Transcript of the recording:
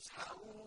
تُسْحَرُونَ